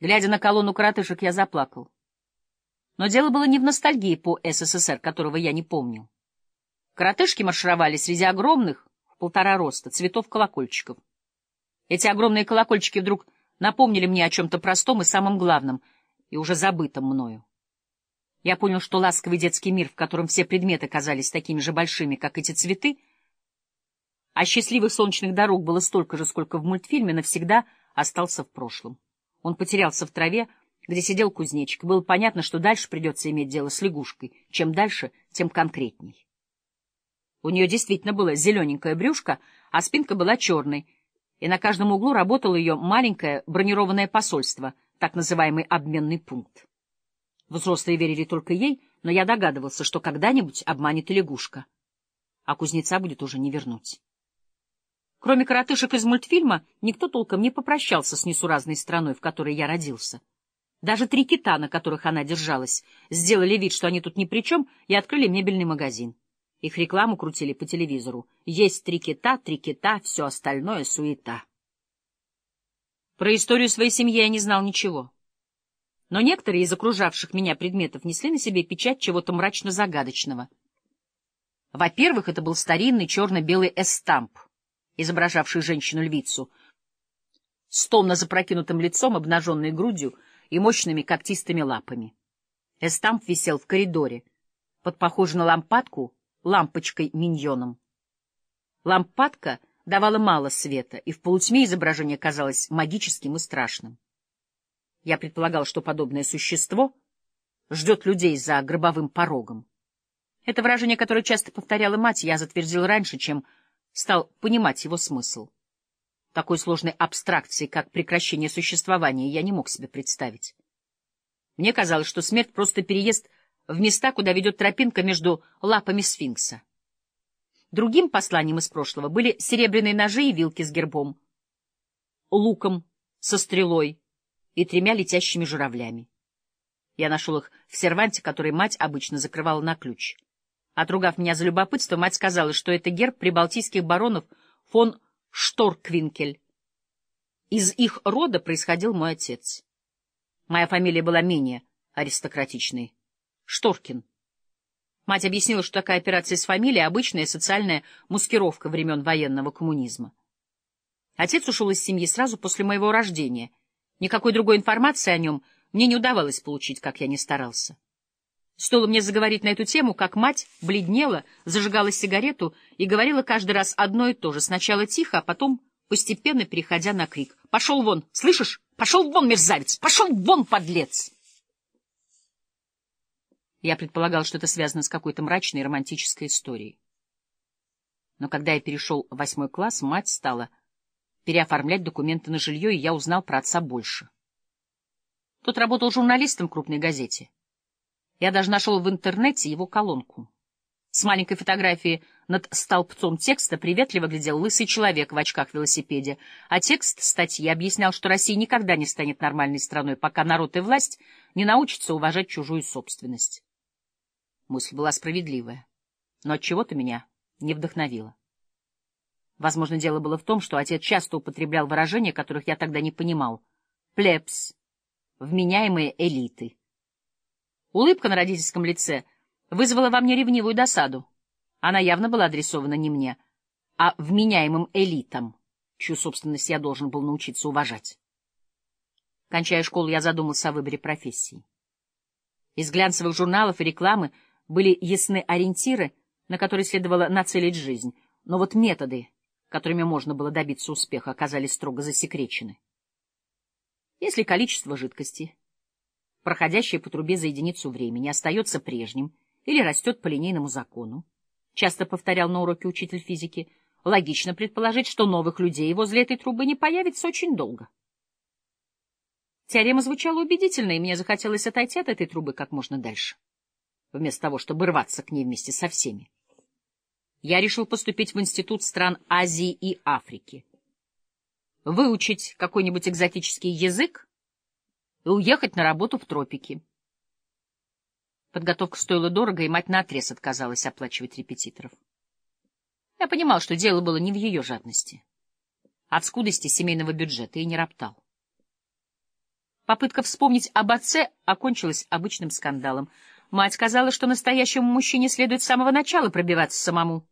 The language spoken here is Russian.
Глядя на колонну коротышек, я заплакал. Но дело было не в ностальгии по СССР, которого я не помнил. Коротышки маршировали среди огромных, в полтора роста, цветов колокольчиков. Эти огромные колокольчики вдруг напомнили мне о чем-то простом и самом главном, и уже забытом мною. Я понял, что ласковый детский мир, в котором все предметы казались такими же большими, как эти цветы, а счастливых солнечных дорог было столько же, сколько в мультфильме, навсегда остался в прошлом. Он потерялся в траве, где сидел кузнечик. Было понятно, что дальше придется иметь дело с лягушкой. Чем дальше, тем конкретней. У нее действительно было зелененькое брюшко, а спинка была черной, и на каждом углу работало ее маленькое бронированное посольство, так называемый обменный пункт. Взрослые верили только ей, но я догадывался, что когда-нибудь обманет и лягушка, а кузнеца будет уже не вернуть. Кроме коротышек из мультфильма, никто толком не попрощался с несуразной страной, в которой я родился. Даже три кита, на которых она держалась, сделали вид, что они тут ни при чем, и открыли мебельный магазин. Их рекламу крутили по телевизору. Есть три кита, три кита, все остальное — суета. Про историю своей семьи я не знал ничего. Но некоторые из окружавших меня предметов несли на себе печать чего-то мрачно-загадочного. Во-первых, это был старинный черно-белый эстамп, изображавший женщину-львицу, с томно запрокинутым лицом, обнаженной грудью и мощными когтистыми лапами. Эстамп висел в коридоре, под похожей на лампадку лампочкой-миньоном. Лампадка давала мало света, и в полутьме изображение казалось магическим и страшным. Я предполагал, что подобное существо ждет людей за гробовым порогом. Это выражение, которое часто повторяла мать, я затвердил раньше, чем стал понимать его смысл. Такой сложной абстракции, как прекращение существования, я не мог себе представить. Мне казалось, что смерть — просто переезд в места, куда ведет тропинка между лапами сфинкса. Другим посланием из прошлого были серебряные ножи и вилки с гербом, луком со стрелой и тремя летящими журавлями. Я нашел их в серванте, который мать обычно закрывала на ключ. Отругав меня за любопытство, мать сказала, что это герб прибалтийских баронов фон Шторквинкель. Из их рода происходил мой отец. Моя фамилия была менее аристократичной. Шторкин. Мать объяснила, что такая операция с фамилией — обычная социальная маскировка времен военного коммунизма. Отец ушел из семьи сразу после моего рождения. Никакой другой информации о нем мне не удавалось получить, как я ни старался. Стоило мне заговорить на эту тему, как мать бледнела, зажигала сигарету и говорила каждый раз одно и то же, сначала тихо, а потом постепенно переходя на крик. «Пошел вон! Слышишь? Пошел вон, мерзавец! Пошел вон, подлец!» Я предполагал, что это связано с какой-то мрачной романтической историей. Но когда я перешел в восьмой класс, мать стала переоформлять документы на жилье, и я узнал про отца больше. Тот работал журналистом в крупной газете. Я даже нашел в интернете его колонку. С маленькой фотографией над столбцом текста приветливо глядел лысый человек в очках-велосипеде, а текст статьи объяснял, что Россия никогда не станет нормальной страной, пока народ и власть не научатся уважать чужую собственность. Мысль была справедливая, но от чего то меня не вдохновила. Возможно, дело было в том, что отец часто употреблял выражения, которых я тогда не понимал. Плебс, вменяемые элиты. Улыбка на родительском лице вызвала во мне ревнивую досаду. Она явно была адресована не мне, а вменяемым элитам, чью собственность я должен был научиться уважать. Кончая школу, я задумался о выборе профессии. Из глянцевых журналов и рекламы были ясны ориентиры, на которые следовало нацелить жизнь, но вот методы, которыми можно было добиться успеха, оказались строго засекречены. Если количество жидкости, проходящее по трубе за единицу времени, остается прежним или растет по линейному закону, часто повторял на уроке учитель физики, логично предположить, что новых людей возле этой трубы не появится очень долго. Теорема звучала убедительно, и мне захотелось отойти от этой трубы как можно дальше вместо того, чтобы рваться к ней вместе со всеми. Я решил поступить в Институт стран Азии и Африки, выучить какой-нибудь экзотический язык и уехать на работу в тропики. Подготовка стоила дорого, и мать наотрез отказалась оплачивать репетиторов. Я понимал, что дело было не в ее жадности, а в скудости семейного бюджета, и не роптал. Попытка вспомнить об отце окончилась обычным скандалом. Мать сказала, что настоящему мужчине следует с самого начала пробиваться самому.